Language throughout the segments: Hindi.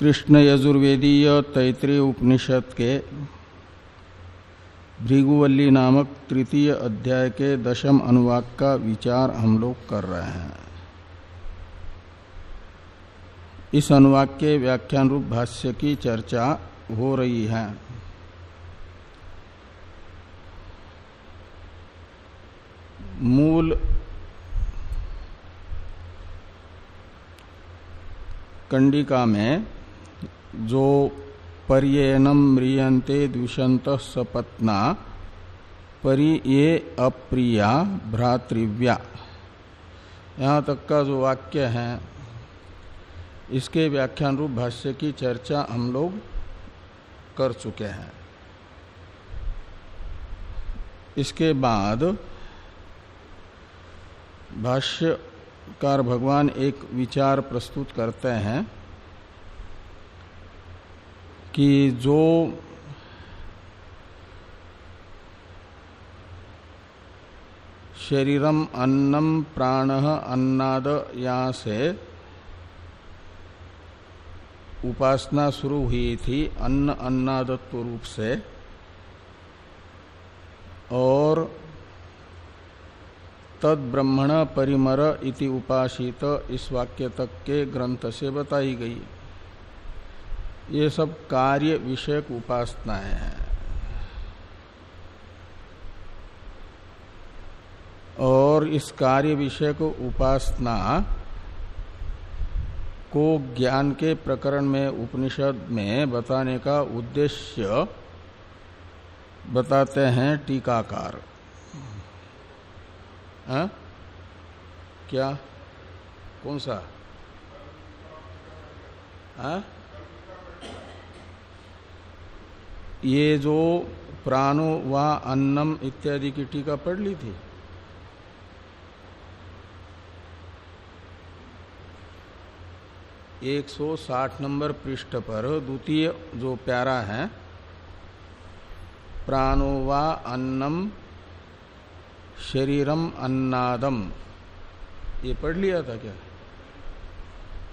कृष्ण यजुर्वेदीय तैतृय उपनिषद के भृगुवल्ली नामक तृतीय अध्याय के दशम अनुवाक का विचार हम लोग कर रहे हैं। इस अनुवाक के व्याख्यान रूप भाष्य की चर्चा हो रही है। मूल कंडिका में जो पर्यनम म्रियंते द्विशंत सपत्ना, परि ये अप्रिया भ्रातृव्या। यहाँ तक का जो वाक्य है, इसके व्याख्यान रूप भाष्य की चर्चा हम लोग कर चुके हैं। इसके बाद भाष्यकार भगवान एक विचार प्रस्तुत करते हैं। कि जो शरीरम अन्नम प्राण अन्नाद यहाँ से उपासना शुरू हुई थी, अन्न अन्नादत्व रूप से। और तद ब्रह्मण परिमर इति उपासित इस वाक्य तक के ग्रंथ से बताई गई। ये सब कार्य विषयक उपासनाएँ हैं और इस कार्य विषयक उपासना को ज्ञान के प्रकरण में, उपनिषद में बताने का उद्देश्य बताते हैं टीकाकार हा? क्या कौन सा हा? ये जो प्राणो व अन्नम इत्यादि की टीका पढ़ ली थी। एक सौ साठ नंबर पृष्ठ पर द्वितीय जो प्यारा है, प्राणो व अन्नम शरीरम अन्नादम। ये पढ़ लिया था क्या?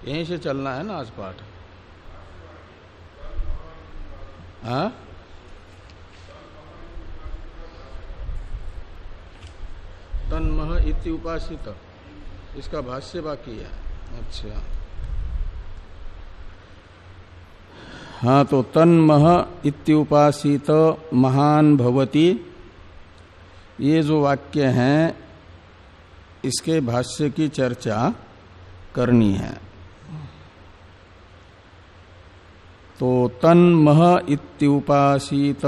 यहीं से चलना है ना आज पाठ। हाँ? तन्मह इति उपासित। इसका भाष्य बाकी है। अच्छा। हाँ तो तन्मह इत्युपासित महान भवती। ये जो वाक्य हैं, इसके भाष्य की चर्चा करनी है। तो तन्मह इत्युपासित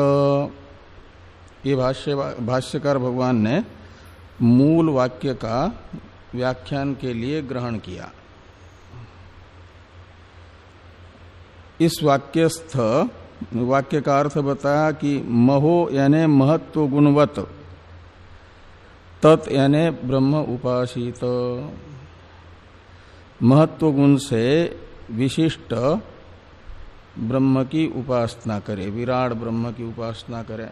ये भाष्य, भाष्यकार भगवान ने मूल वाक्य का व्याख्यान के लिए ग्रहण किया। इस वाक्यस्थ, वाक्य का अर्थ बताया कि महो यानी महत्व गुणवत, तत् यानी ब्रह्म उपासित महत्व गुण से विशिष्ट ब्रह्म की उपासना करे, विराट ब्रह्म की उपासना करे।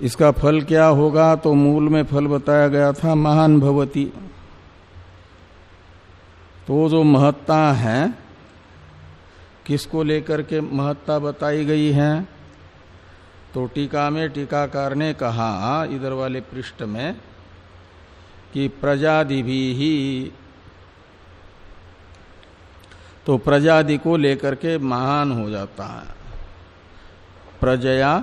इसका फल क्या होगा तो मूल में फल बताया गया था, महान भवती। तो जो महत्ता है, किसको लेकर के महत्ता बताई गई है? तो टीका में टीकाकार ने कहा, इधर वाले पृष्ठ में, कि प्रजादि भी ही तो प्रजादि को लेकर के महान हो जाता है। प्रजया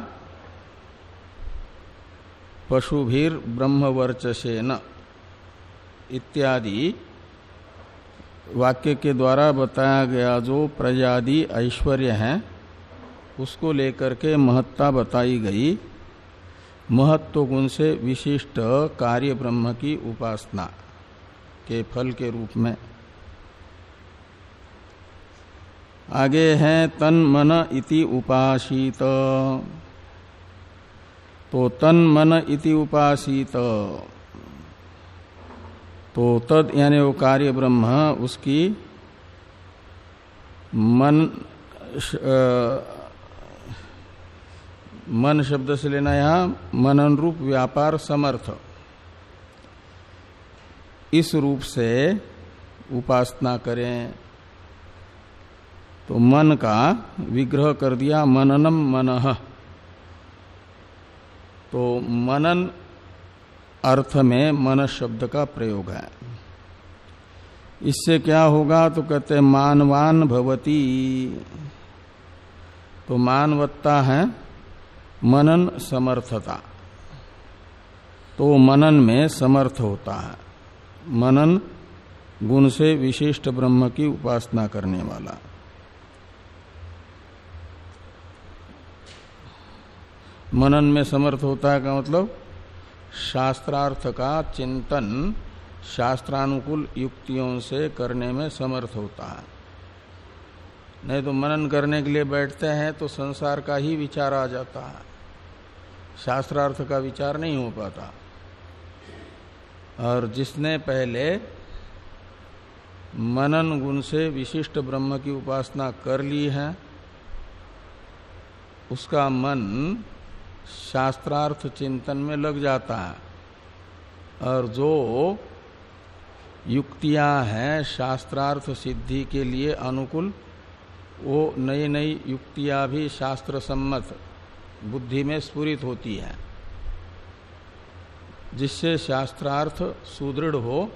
पशुभीर ब्रह्मवर्चसेन इत्यादि वाक्य के द्वारा बताया गया जो प्रजादि ऐश्वर्य है, उसको लेकर के महत्ता बताई गई। महत्व गुण से विशिष्ट कार्य ब्रह्म की उपासना के फल के रूप में। आगे है तन मन इति उपासित तो तन मन इति उपासित। तो तद यानी वो कार्य ब्रह्म, उसकी मन मन शब्द से लेना यहाँ मनन रूप व्यापार समर्थ। इस रूप से उपासना करें। तो मन का विग्रह कर दिया मननम मन। तो मनन अर्थ में मन शब्द का प्रयोग है। इससे क्या होगा? तो कहते हैं, मानवान भवती। तो मानवत्ता है मनन समर्थता। तो मनन में समर्थ होता है। मनन गुण से विशिष्ट ब्रह्म की उपासना करने वाला। मनन में समर्थ होता है का मतलब? शास्त्रार्थ का चिंतन शास्त्रानुकूल युक्तियों से करने में समर्थ होता है। नहीं तो मनन करने के लिए बैठते हैं तो संसार का ही विचार आ जाता है। शास्त्रार्थ का विचार नहीं हो पाता। और जिसने पहले मनन गुण से विशिष्ट ब्रह्म की उपासना कर ली है, उसका मन शास्त्रार्थ चिंतन में लग जाता है। और जो युक्तियाँ हैं शास्त्रार्थ सिद्धि के लिए अनुकूल, वो नई नई युक्तियाँ भी शास्त्र सम्मत बुद्धि में स्फुरित होती है। जिससे शास्त्रार्थ सुदृढ़ हो,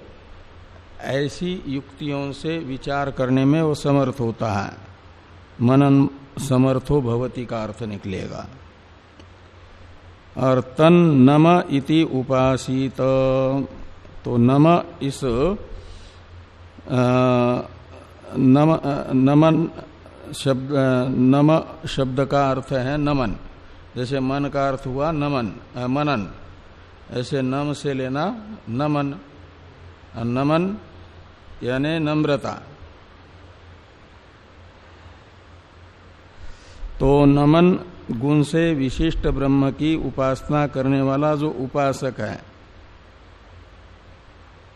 ऐसी युक्तियों से विचार करने में वो समर्थ होता है। मनन समर्थो भवती का अर्थ निकलेगा। और तन नम इति उपासित। तो नम इस नम नमन शब्द नम शब्द का अर्थ है नमन। जैसे मन का अर्थ हुआ नमन मनन। ऐसे नम से लेना नमन। नमन यानी नम्रता। तो नमन गुण से विशिष्ट ब्रह्म की उपासना करने वाला जो उपासक है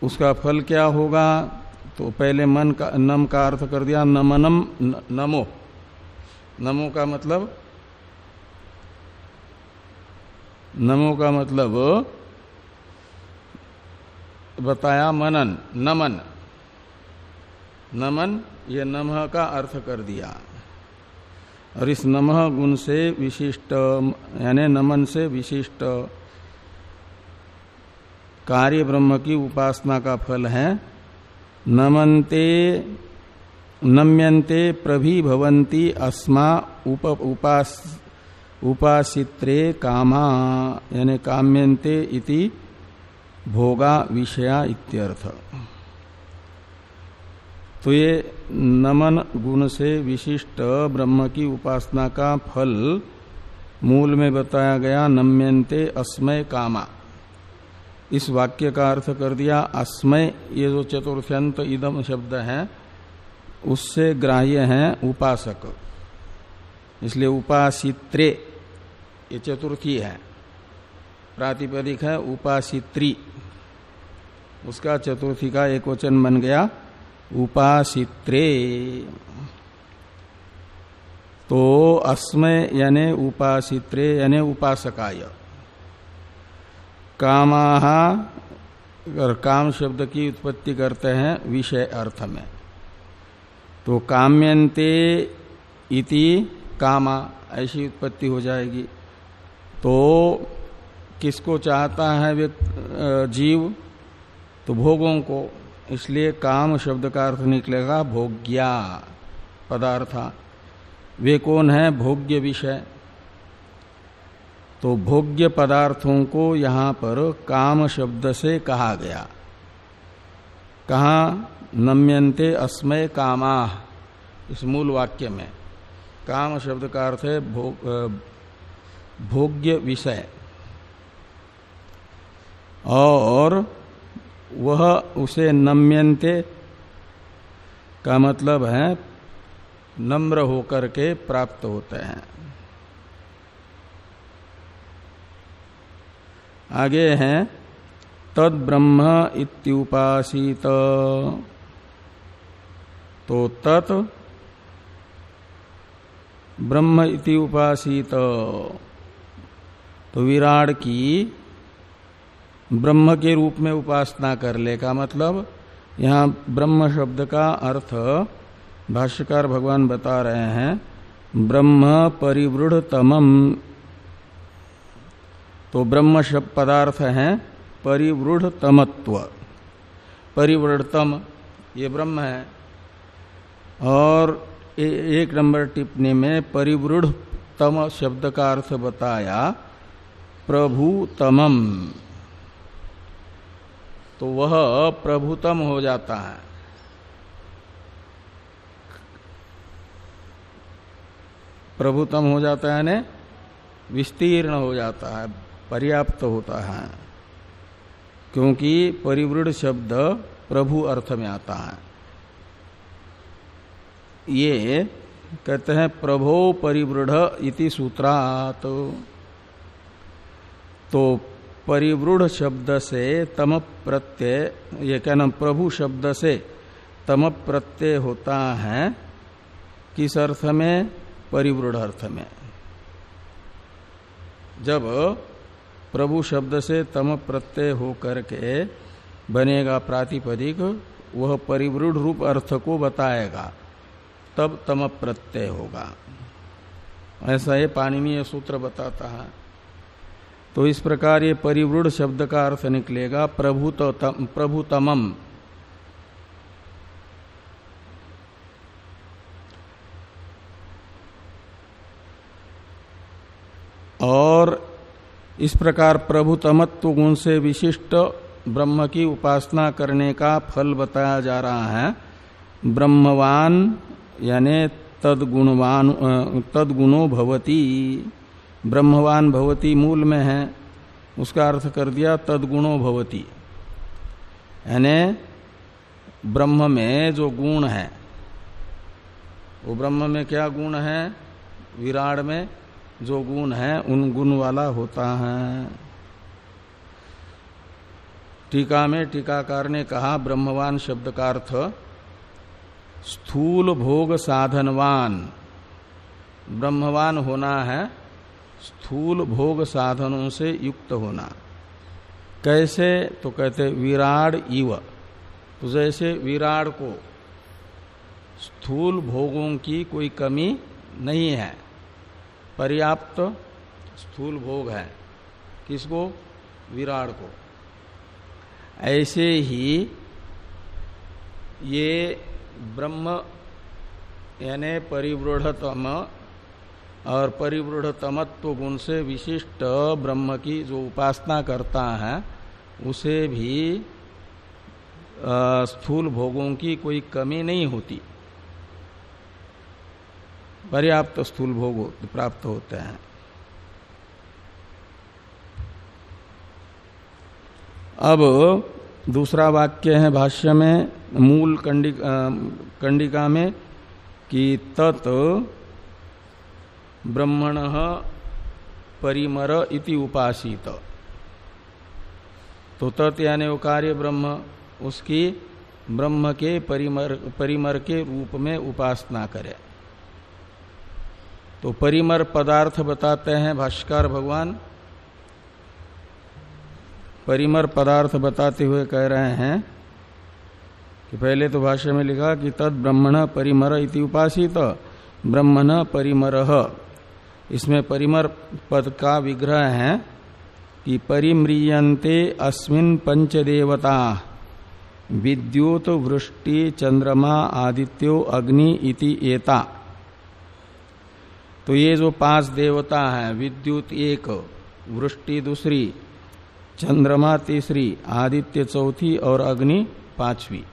उसका फल क्या होगा? तो पहले मन का नम का अर्थ कर दिया नमनम न, नमो। नमो का मतलब नमो का मतलब बताया मनन नमन। नमन ये नमः का अर्थ कर दिया। और इस नमः गुण से विशिष्ट, यानी नमन से विशिष्ट कार्य ब्रह्म की उपासना का फल है। नमन्ते, नम्यन्ते प्रभिभवंती अस्मा उप, उपास, उपासित्रे कामा, यानी काम्यन्ते इति भोगा विषया इत्यर्थ। तो ये नमन गुण से विशिष्ट ब्रह्म की उपासना का फल मूल में बताया गया नम्यन्ते अस्मय कामा। इस वाक्य का अर्थ कर दिया, अस्मय, ये जो चतुर्थ्यंत इदम शब्द है, उससे ग्राह्य है उपासक। इसलिए उपासित्रे, ये चतुर्थी है। प्रातिपदिक है उपासित्री। उसका चतुर्थी का एक वचन बन गया उपासित्रे। तो अस्मय यानी उपासित्रे, यानी उपासकाय। कामा, अगर काम शब्द की उत्पत्ति करते हैं, विषय अर्थ में। तो काम्यंते इति कामा, ऐसी उत्पत्ति हो जाएगी। तो किसको चाहता है जीव? तो भोगों को। इसलिए काम शब्द का अर्थ निकलेगा भोग्या पदार्थ। वे कौन है? भोग्य विषय। तो भोग्य पदार्थों को यहाँ पर काम शब्द से कहा गया। कहा? नम्यन्ते अस्मय कामा। इस मूल वाक्य में। काम शब्द का अर्थ है भोग, भोग्य विषय। और वह उसे नम्यन्ते का मतलब है नम्र होकर के प्राप्त होते हैं। आगे हैं, तद ब्रह्म इत्युपासित। तो तत् ब्रह्म इति उपासित तो विराट की ब्रह्म के रूप में उपासना कर ले का मतलब? यहाँ ब्रह्म शब्द का अर्थ भाष्यकार भगवान बता रहे हैं ब्रह्म परिवृढ़ तमम तो ब्रह्म शब्द पदार्थ है परिवृढ़ तमत्व परिवृढ़तम ये ब्रह्म है। और ए, एक नंबर टिप्पणी में परिवृढ़ तम शब्द का अर्थ बताया प्रभु तमम तो वह प्रभुतम हो जाता है। प्रभुतम हो जाता है ने विस्तीर्ण हो जाता है, पर्याप्त होता है। क्योंकि परिवृढ़ शब्द प्रभु अर्थ में आता है। ये कहते हैं प्रभो परिवृढ़ सूत्रात। तो परिवृढ़ शब्द से तम प्रत्यय, ये क्या नाम प्रभु शब्द से तम प्रत्यय होता है, किस अर्थ में? परिवृढ़ अर्थ में। जब प्रभु शब्द से तम प्रत्यय हो करके बनेगा प्रातिपदिक, वह परिवृढ़ रूप अर्थ को बताएगा, तब तम प्रत्यय होगा। ऐसा ये पाणनीय सूत्र बताता है। तो इस प्रकार ये परिवृढ़ शब्द का अर्थ निकलेगा, प्रभु तो और इस प्रकार प्रभुतमत्व गुण से विशिष्ट ब्रह्म की उपासना करने का फल बताया जा रहा है। ब्रह्मवान यानी तदगुणवान तदगुणो भवती। ब्रह्मवान भवती मूल में है, उसका अर्थ कर दिया तदगुणो भवती। यानी ब्रह्म में जो गुण है, वो ब्रह्म में क्या गुण है? विराट में जो गुण है, उन गुण वाला होता है। टीका में टीकाकार ने कहा, ब्रह्मवान शब्द का अर्थ, स्थूल भोग साधनवान। ब्रह्मवान होना है स्थूल भोग साधनों से युक्त होना। कैसे? तो कहते विराड इव। तो जैसे विराड को स्थूल भोगों की कोई कमी नहीं है, पर्याप्त स्थूल भोग है। किसको? विराड को। ऐसे ही ये ब्रह्म यानी परिवृढ़तम और परिवृढ़तमत्व गुण से विशिष्ट ब्रह्म की जो उपासना करता है उसे भी स्थूल भोगों की कोई कमी नहीं होती। पर्याप्त स्थूल भोग प्राप्त होते हैं। अब दूसरा वाक्य है भाष्य में मूल कंडिका, कंडिका में कि तत् ब्रह्मण परिमर इति उपासित। तो तत् यानी वो कार्य ब्रह्म, उसकी ब्रह्म के परिमर परिमर के रूप में उपासना करे। तो परिमर पदार्थ बताते हैं भाष्कर भगवान। परिमर पदार्थ बताते हुए कह रहे हैं कि पहले तो भाष्य में लिखा कि तद ब्रह्मण परिमर इति उपासित, ब्रह्मण परिमर। इसमें परिमर पद का विग्रह है कि परिम्रियंते अस्मिन पंचदेवता विद्युत वृष्टि चंद्रमा आदित्यो अग्नि इति एता। तो ये जो पाँच देवता है, विद्युत एक, वृष्टि दूसरी, चंद्रमा तीसरी, आदित्य चौथी और अग्नि पांचवी।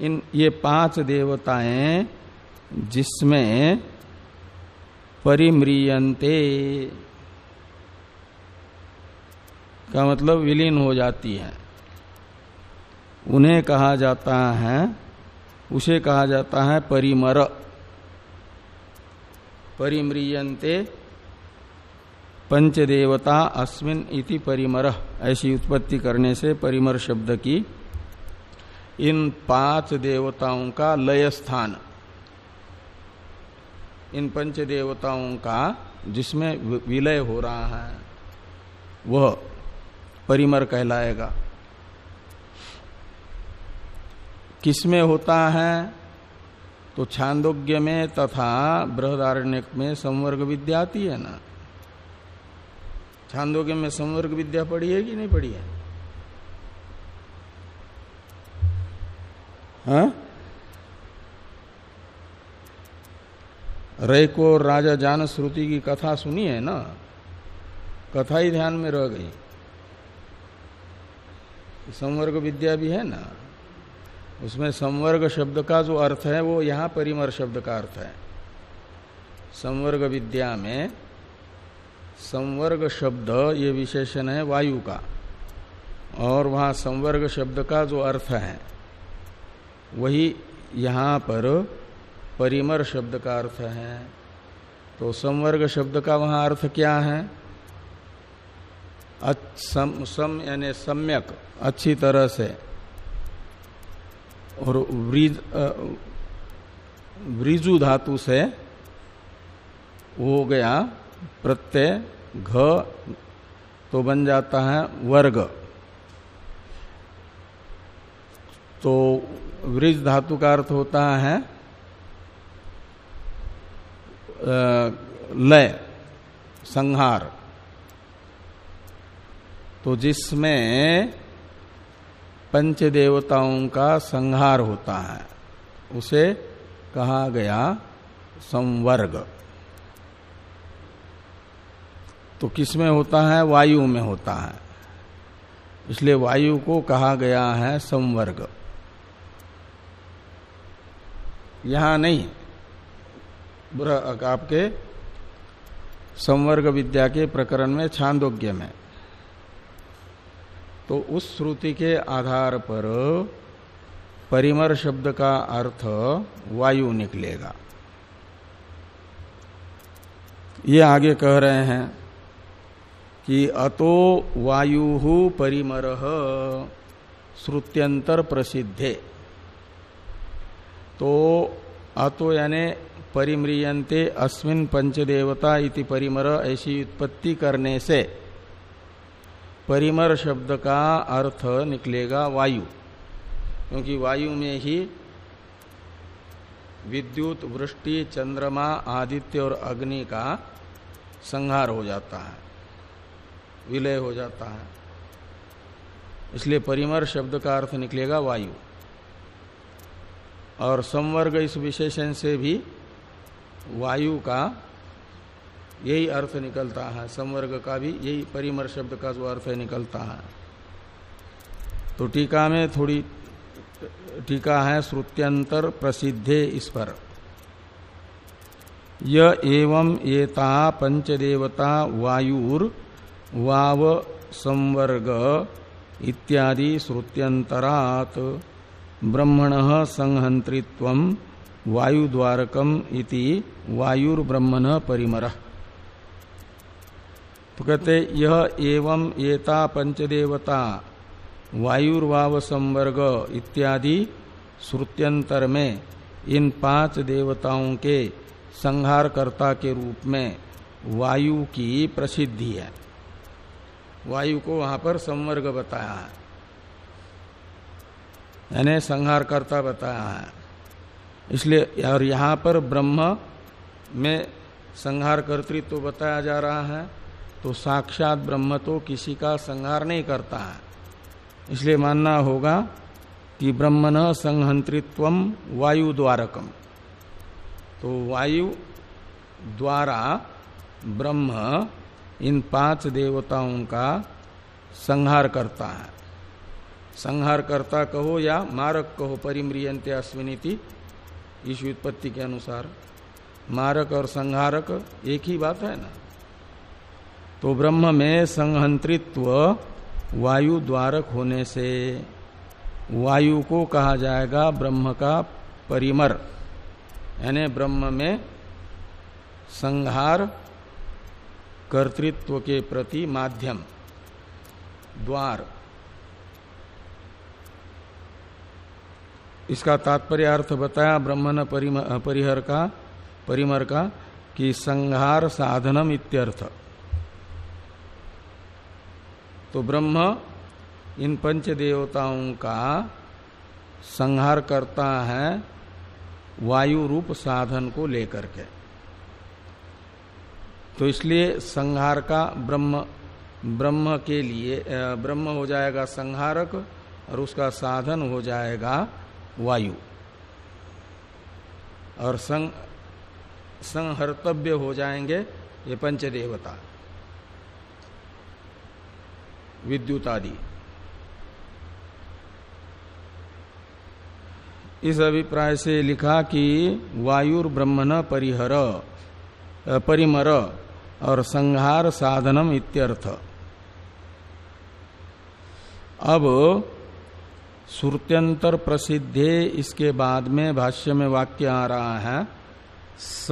इन ये पाँच देवताएँ जिसमें परिम्रियंते का मतलब विलीन हो जाती है। उन्हें कहा जाता है, उसे कहा जाता है परिमर। परिम्रियंते पंचदेवता अस्मिन इति परिमर। ऐसी उत्पत्ति करने से परिमर शब्द की इन पाँच देवताओं का लय स्थान इन पंच देवताओं का जिसमें विलय हो रहा है, वह परिमर कहलाएगा। किसमें होता है? तो छांदोग्य में तथा बृहदारण्य में संवर्ग विद्या आती है ना। छांदोग्य में संवर्ग विद्या पढ़ी है कि नहीं पढ़ी है? हा? को राजा जान श्रुति की कथा सुनी है ना? कथा ही ध्यान में रह गई। संवर्ग विद्या भी है ना? उसमें संवर्ग शब्द का जो अर्थ है, वो यहाँ परिमर शब्द का अर्थ है। संवर्ग विद्या में संवर्ग शब्द, ये विशेषण है वायु का। और वहाँ संवर्ग शब्द का जो अर्थ है, वही यहाँ पर परिमर शब्द का अर्थ है। तो संवर्ग शब्द का वहाँ अर्थ क्या है? सम, सम यानी सम्यक अच्छी तरह से। और व्रीजु धातु से हो गया प्रत्यय घ तो बन जाता है वर्ग। तो वृज धातु का अर्थ होता है लय, संहार। तो जिसमें पंच देवताओं का संहार होता है, उसे कहा गया संवर्ग। तो किसमें होता है? वायु में होता है। इसलिए वायु को कहा गया है संवर्ग। यहाँ नहीं आपके संवर्ग विद्या के प्रकरण में छांदोग्य में। तो उस श्रुति के आधार पर परिमर शब्द का अर्थ वायु निकलेगा। ये आगे कह रहे हैं कि अतो वायु परिमर श्रुत्यंतर प्रसिद्धे तो अतो यानी परिम्रियंते अस्मिन पंचदेवता इति परिमर ऐसी उत्पत्ति करने से। परिमर शब्द का अर्थ निकलेगा वायु, क्योंकि वायु में ही विद्युत, वृष्टि, चंद्रमा, आदित्य और अग्नि का संहार हो जाता है, विलय हो जाता है। इसलिए परिमर शब्द का अर्थ निकलेगा वायु। और संवर्ग इस विशेषण से भी वायु का यही अर्थ निकलता है, संवर्ग का भी यही परिमर शब्द का जो अर्थ है निकलता है। तो टीका में थोड़ी टीका है, श्रुत्यंतर प्रसिद्धे इस पर। य एवं एता पंचदेवता वायुर वाव संवर्ग इत्यादि श्रुत्यंतरात ब्रह्मण संहंत्रित्व वायुद्वारकम इति वायुर्ब्रह्मण परिमर। तो कहते, यह एवं एता पंचदेवता वायुर्वाव संवर्ग इत्यादि श्रुत्यंतर में इन पाँच देवताओं के संहारकर्ता के रूप में वायु की प्रसिद्धि है। वायु को वहाँ पर संवर्ग बताया है। यानी संहारकर्ता बताया है। इसलिए, और यहाँ पर ब्रह्म में संहार कर्तृत्व तो बताया जा रहा है तो साक्षात ब्रह्म तो किसी का संहार नहीं करता है। इसलिए मानना होगा कि ब्रह्म न संहंत्रित्व वायु द्वारकम तो वायु द्वारा ब्रह्म इन पाँच देवताओं का संहार करता है। संहार करता कहो या मारक कहो परिम्रियंत अश्विनीति इस उत्पत्ति के अनुसार मारक और संहारक एक ही बात है ना? तो ब्रह्म में संहंत्रित्व वायु द्वारक होने से वायु को कहा जाएगा ब्रह्म का परिमर। यानी ब्रह्म में संहार कर्तृत्व के प्रति माध्यम, द्वार। इसका तात्पर्य अर्थ बताया ब्रह्मण परिहर का परिमर का कि संहार साधनम इत्यर्थ। तो ब्रह्म इन पंच देवताओं का संहार करता है वायु रूप साधन को लेकर के। तो इसलिए संहार का ब्रह्म ब्रह्म के लिए ब्रह्म हो जाएगा संहारक और उसका साधन हो जाएगा वायु। और संग, संहर्तव्य हो जाएँगे ये पंचदेवता। विद्युत आदि इस अभिप्राय से लिखा कि वायुर ब्रह्मण परिहर परिमर और संहार साधनम इत्यर्थ। अब श्रुत्यंतर प्रसिद्धे इसके बाद में भाष्य में वाक्य आ रहा है, स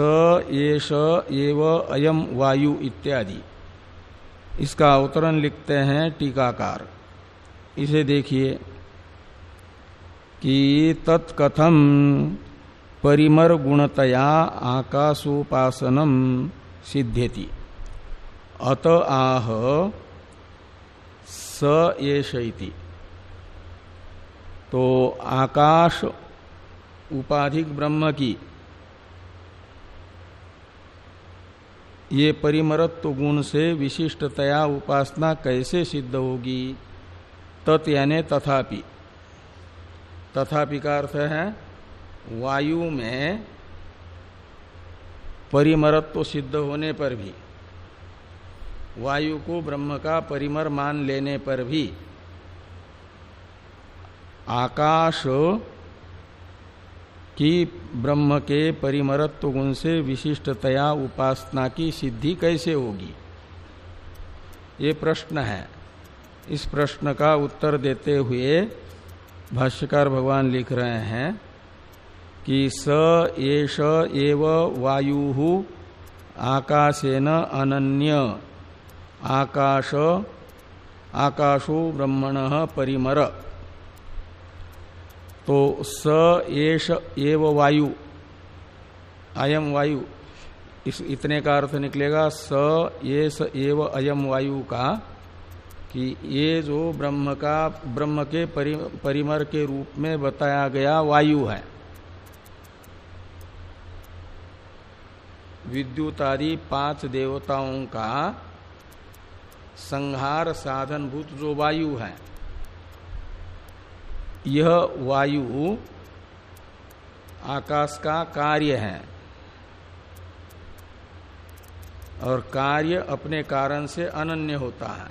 एष एव अयम वायु इत्यादि। इसका अवतरण लिखते हैं टीकाकार। इसे देखिए कि तत्कथम परिमर गुणतया आकाशोपासनम सिद्ध्यति। अत आह स एष तो आकाश उपाधिक ब्रह्म की ये परिमरत्व गुण से विशिष्टतया उपासना कैसे सिद्ध होगी? तत् तथापि। तथापि का अर्थ है, वायु में परिमरत्व सिद्ध होने पर भी, वायु को ब्रह्म का परिमर मान लेने पर भी आकाश की ब्रह्म के परिमरत्व गुण से विशिष्टतया उपासना की सिद्धि कैसे होगी? ये प्रश्न है। इस प्रश्न का उत्तर देते हुए भाष्यकार भगवान लिख रहे हैं कि स एष एव वायु आकाशेन अनन्य। आकाश, आकाशो ब्रह्मण परिमर। तो स एष एव वायु अयम वायु इस इतने का अर्थ निकलेगा स ये एव अयम वायु का कि ये जो ब्रह्म का ब्रह्म के परि, परिमर के रूप में बताया गया वायु है। विद्युत आदि पाँच देवताओं का संहार साधनभूत जो वायु है यह वायु आकाश का कार्य है। और कार्य अपने कारण से अनन्य होता है।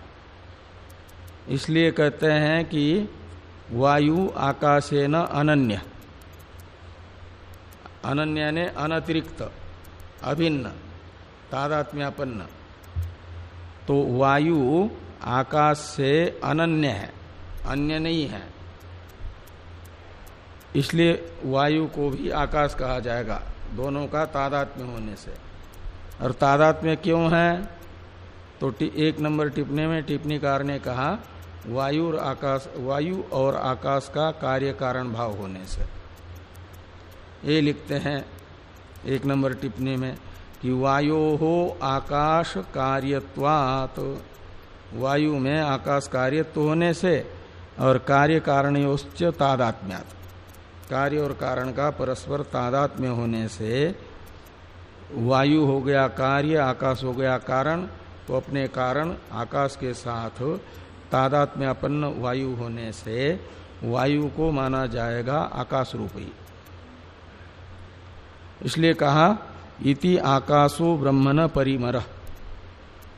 इसलिए कहते हैं कि वायु आकाशे न अनन्य। अनन्य ने अनतिरिक्त, अभिन्न, तादात्म्यापन्न। तो वायु आकाश से अनन्य है, अन्य नहीं है। इसलिए वायु को भी आकाश कहा जाएगा, दोनों का तादात्म्य होने से। और तादात्म्य क्यों है? तो एक नंबर टिप्पणी में टिप्पणीकार ने कहा, वायु और आकाश, वायु और आकाश का कार्य कारण भाव होने से। ये लिखते हैं एक नंबर टिप्पणी में कि वायु हो आकाश कार्यत्वात। वायु में आकाश कार्यत्व होने से और कार्य कारणयोश्च तादात्म्यात। कार्य और कारण का परस्पर तादात्म्य होने से वायु हो गया कार्य, आकाश हो गया कारण तो अपने कारण आकाश के साथ तादात्म्यपन्न वायु होने से वायु को माना जाएगा आकाश रूपी इसलिए कहा, इति आकाशो ब्रह्मण परिमर।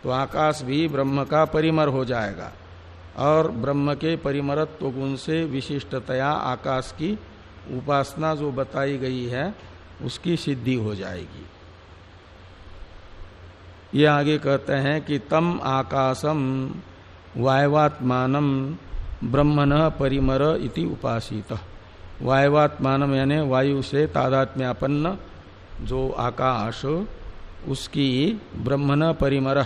तो आकाश भी ब्रह्म का परिमर हो जाएगा और ब्रह्म के परिमरत्व गुण से विशिष्टतया आकाश की उपासना जो बताई गई है, उसकी सिद्धि हो जाएगी। ये आगे कहते हैं कि तम आकाशम वायवात्मान ब्रह्मण परिमर इति उपासित। वायवात्मान यानी वायु से तादात्म्यापन्न जो आकाश, उसकी ब्रह्मण परिमर,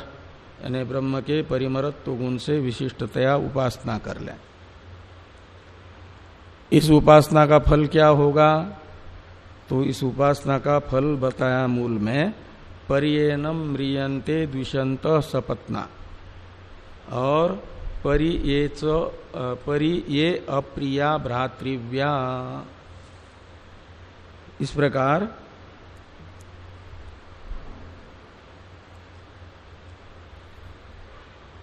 यानी ब्रह्म के परिमरत्व गुण से विशिष्टतया उपासना कर लें। इस उपासना का फल क्या होगा? तो इस उपासना का फल बताया मूल में परियनम म्रियंते द्विशंत सपत्ना। और परि ये परि ये अप्रिया भ्रातृव्या। इस प्रकार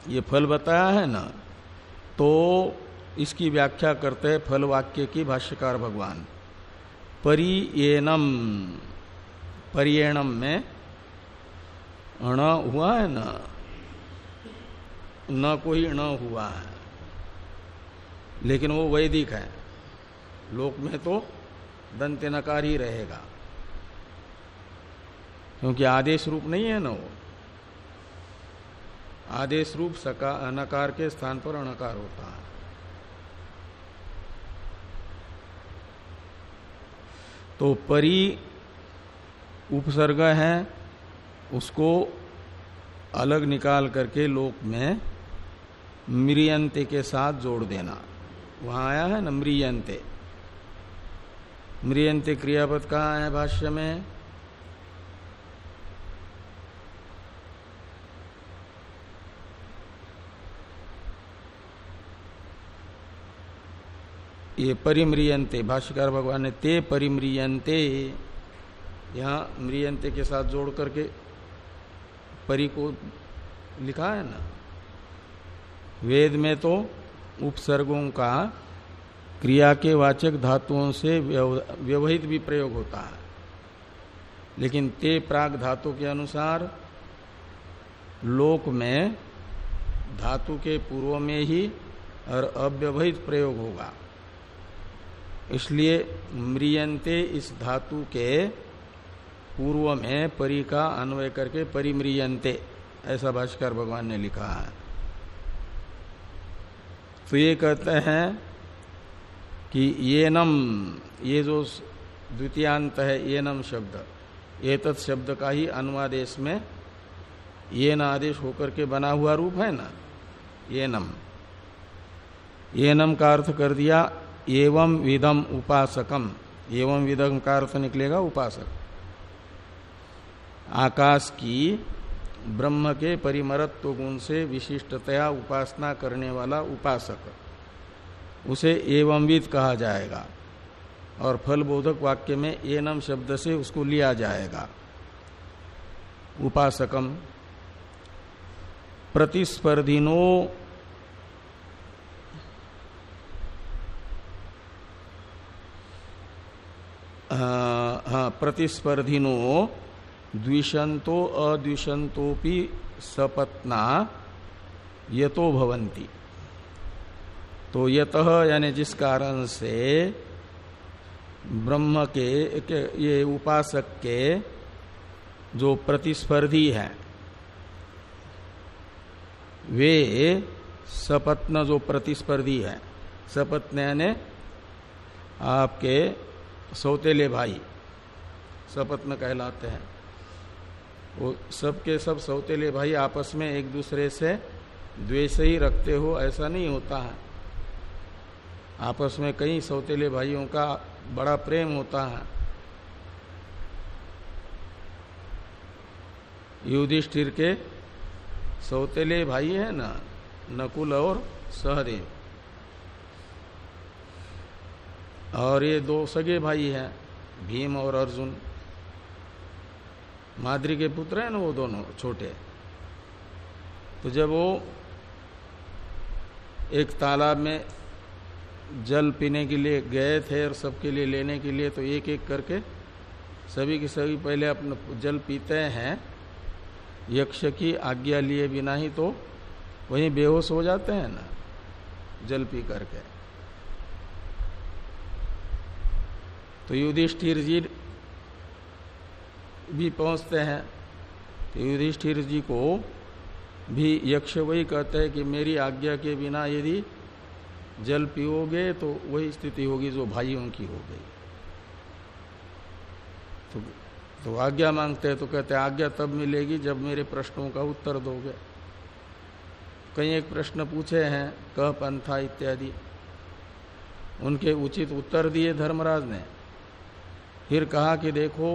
ये फल बताया है ना तो इसकी व्याख्या करते हैं फल वाक्य की भाष्यकार भगवान। परियेनम परियणम में अण हुआ है ना? न कोई अण हुआ है। लेकिन वो वैदिक है। लोक में तो दंत नकार ही रहेगा। क्योंकि आदेश रूप नहीं है ना वो। आदेश रूप सका अनकार के स्थान पर अनकार होता है। तो परी उपसर्ग है, उसको अलग निकाल करके लोक में मृियंत के साथ जोड़ देना। वहाँ आया है ना, मृियंत। मृियंत क्रियापद कहा है भाष्य में? ये परिम्रियंते भाष्यकार भगवान ने ते परिम्रियंते यहाँ म्रियंते के साथ जोड़ करके परि को लिखा है ना? वेद में तो उपसर्गों का क्रिया के वाचक धातुओं से व्यवहित भी प्रयोग होता है। लेकिन ते प्राग धातु के अनुसार लोक में धातु के पूर्व में ही और अव्यवहित प्रयोग होगा। इसलिए म्रियंते इस धातु के पूर्व में परि का अन्वय करके परिम्रियंते ऐसा भाष्कर भगवान ने लिखा है। तो ये कहते हैं कि ये नम, ये जो द्वितीयांत है, ये नम शब्द, ये तत् शब्द का ही अनुवादेश में ये न आदेश होकर के बना हुआ रूप है ना, ये नम। ये नम का अर्थ कर दिया एवं विदम उपासकम, एवं विदम का अर्थ निकलेगा उपासक। आकाश की ब्रह्म के परिमरत्व गुण से विशिष्टतया उपासना करने वाला उपासक। उसे एवंविद कहा जाएगा और फलबोधक वाक्य में एनम शब्द से उसको लिया जाएगा। उपासकम, प्रतिस्पर्धिनो हाँ प्रतिस्पर्धिनो द्विशंतो अद्विशंतोपि सपत्ना यतो भवंती तो यत यानी जिस कारण से ब्रह्म के, के ये उपासक के जो प्रतिस्पर्धी हैं वे सपत्न जो प्रतिस्पर्धी है सपत्न यानी आपके सौतेले भाई। सपत्न कहलाते हैं। वो सबके सब सौतेले भाई, आपस में एक दूसरे से द्वेष ही रखते हो, ऐसा नहीं होता है। आपस में कई सौतेले भाइयों का बड़ा प्रेम होता है। युधिष्ठिर के सौतेले भाई है ना, नकुल और सहदेव। और ये दो सगे भाई हैं, भीम और अर्जुन। माद्री के पुत्र हैं ना वो दोनों, छोटे। तो जब वो एक तालाब में जल पीने के लिए गए थे और सबके लिए लेने के लिए तो एक एक करके सभी के सभी पहले अपना जल पीते हैं। यक्ष की आज्ञा लिए बिना ही तो वहीं बेहोश हो जाते हैं ना, जल पी करके। तो युधिष्ठिर जी भी पहुँचते हैं। तो युधिष्ठिर जी को भी यक्ष वही कहते हैं कि मेरी आज्ञा के बिना यदि जल पियोगे तो वही स्थिति होगी जो भाइयों की हो गई। तो, तो आज्ञा मांगते हैं तो कहते हैं आज्ञा तब मिलेगी जब मेरे प्रश्नों का उत्तर दोगे। कई एक प्रश्न पूछे हैं कह पंथा इत्यादि। उनके उचित उत्तर दिए धर्मराज ने। फिर कहा कि देखो,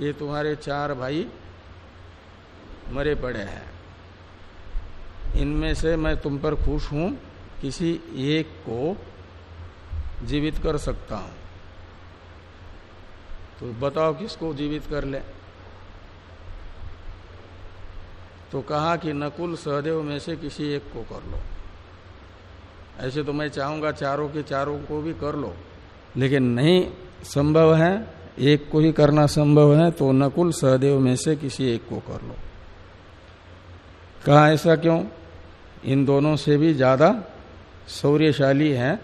ये तुम्हारे चार भाई मरे पड़े हैं। इनमें से मैं तुम पर खुश हूँ, किसी एक को जीवित कर सकता हूँ। तो बताओ किसको जीवित कर ले? तो कहा कि नकुल सहदेव में से किसी एक को कर लो। ऐसे तो मैं चाहूँगा चारों के चारों को भी कर लो, लेकिन नहीं संभव है, एक को ही करना संभव है तो नकुल सहदेव में से किसी एक को कर लो। कहा ऐसा क्यों? इन दोनों से भी ज़्यादा शौर्यशाली है,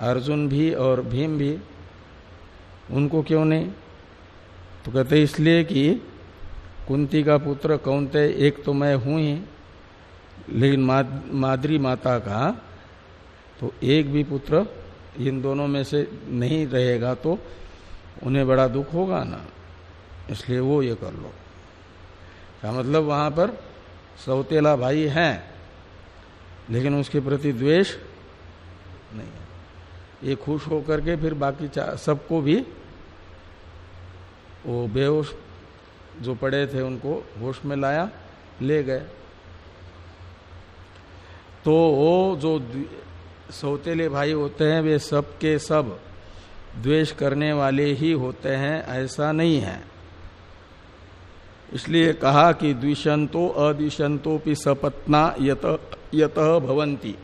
अर्जुन भी और भीम भी। उनको क्यों नहीं? तो कहते इसलिए कि कुंती का पुत्र कौनते, एक तो मैं हूँ ही, लेकिन माद्री माता का तो एक भी पुत्र इन दोनों में से नहीं रहेगा तो उन्हें बड़ा दुख होगा ना, इसलिए वो ये कर लो। क्या मतलब वहाँ पर सौतेला भाई है, लेकिन उसके प्रति द्वेष नहीं है। ये खुश होकर के फिर बाकी सबको भी वो बेहोश जो पड़े थे उनको होश में लाया, ले गए। तो वो जो सौतेले भाई होते हैं, वे सब के सब द्वेष करने वाले ही होते हैं, ऐसा नहीं है। इसलिए कहा कि द्विशंतो अद्विशंतो भी सपत्ना यत यत भवंती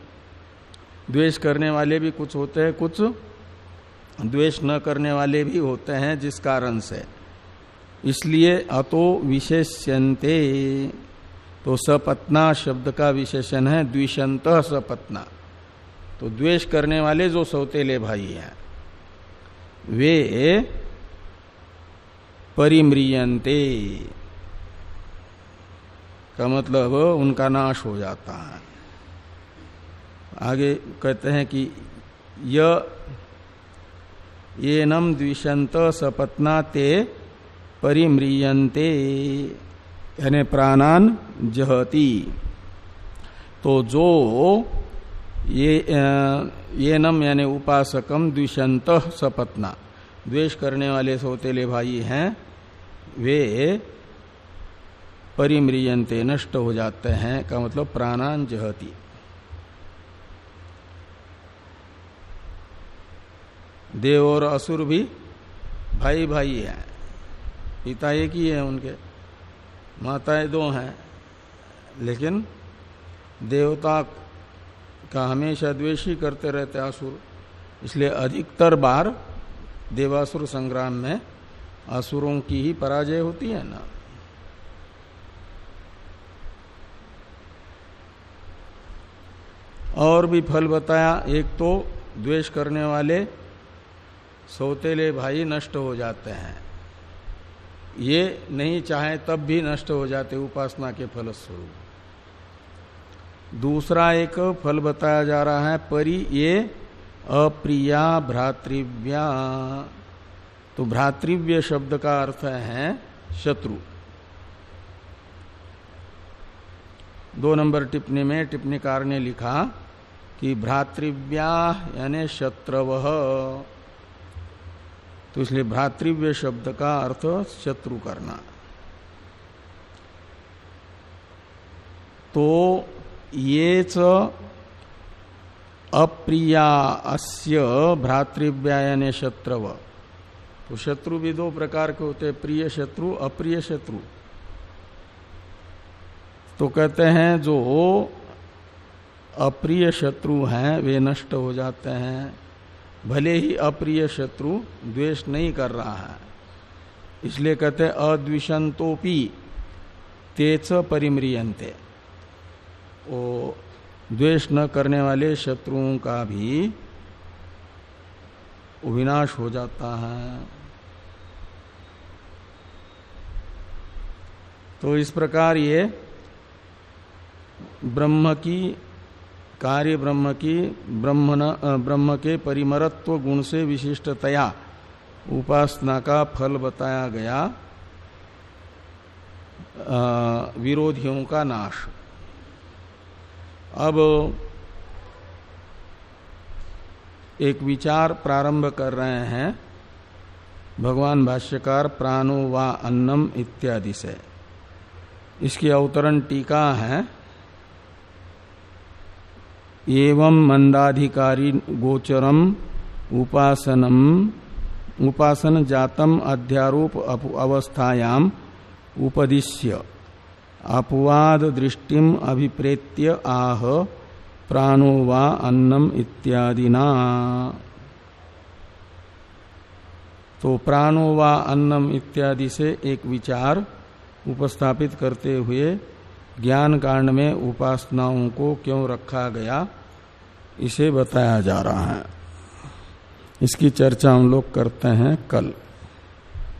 द्वेष करने वाले भी कुछ होते हैं, कुछ द्वेष न करने वाले भी होते हैं, जिस कारण से। इसलिए अतो विशेष्यंते तो सपत्ना शब्द का विशेषण है द्विशंत सपत्ना। तो द्वेष करने वाले जो सौतेले भाई हैं वे परिम्रियंते का मतलब उनका नाश हो जाता है। आगे कहते हैं कि ये नम द्विशंत सपत्ना ते परिम्रियंते यानी प्राणान जहती। तो जो ये ये नम यानी उपासकम द्विशंत सपत्ना। द्वेष करने वाले सौतेले भाई हैं, वे परिम्रियंते नष्ट हो जाते हैं, का मतलब प्राणान जहती। देव और असुर भी भाई भाई हैं। पिता एक ही है उनके, माताएँ दो हैं, लेकिन देवता का हमेशा द्वेष ही करते रहते असुर इसलिए अधिकतर बार देवासुर संग्राम में असुरों की ही पराजय होती है ना। और भी फल बताया, एक तो द्वेष करने वाले सौतेले भाई नष्ट हो जाते हैं। ये नहीं चाहे तब भी नष्ट हो जाते, उपासना के फलस्वरूप। दूसरा एक फल बताया जा रहा है, परि ये अप्रिया भ्रातृव्या। तो भ्रातृव्य शब्द का अर्थ है शत्रु। दो नंबर टिप्पणी में टिप्पणीकार ने लिखा कि भ्रातृव्या यानी शत्रव। तो इसलिए भ्रातृव्य शब्द का अर्थ शत्रु करना। तो ये च अप्रिया अस्य भ्रातृव्यायने शत्रव तो शत्रु भी दो प्रकार के होते प्रिय शत्रु, अप्रिय शत्रु। तो कहते हैं, जो अप्रिय शत्रु हैं, वे नष्ट हो जाते हैं। भले ही अप्रिय शत्रु द्वेष नहीं कर रहा है। इसलिए कहते अद्विषंतोपी तेच परिम्रियंते वो द्वेष न करने वाले शत्रुओं का भी विनाश हो जाता है। तो इस प्रकार ये ब्रह्म की, कार्य ब्रह्म की, ब्रह्म ब्रह्म के परिमरत्व गुण से विशिष्टतया उपासना का फल बताया गया विरोधियों का नाश। अब एक विचार प्रारंभ कर रहे हैं। भगवान भाष्यकार, प्राणो व अन्नम इत्यादि से। इसकी अवतरण टीका है। एवं मंदाधिकारी गोचरम उपासनम उपासन जातम अध्यारोप अवस्थायाम उपदिश्य। अपवाद दृष्टिम अभिप्रेत्य आह, प्राणो वा अन्नम इत्यादिना। तो प्राणो वा अन्नम इत्यादि से एक विचार उपस्थापित करते हुए ज्ञान कांड में उपासनाओं को क्यों रखा गया, इसे बताया जा रहा है। इसकी चर्चा हम लोग करते हैं कल।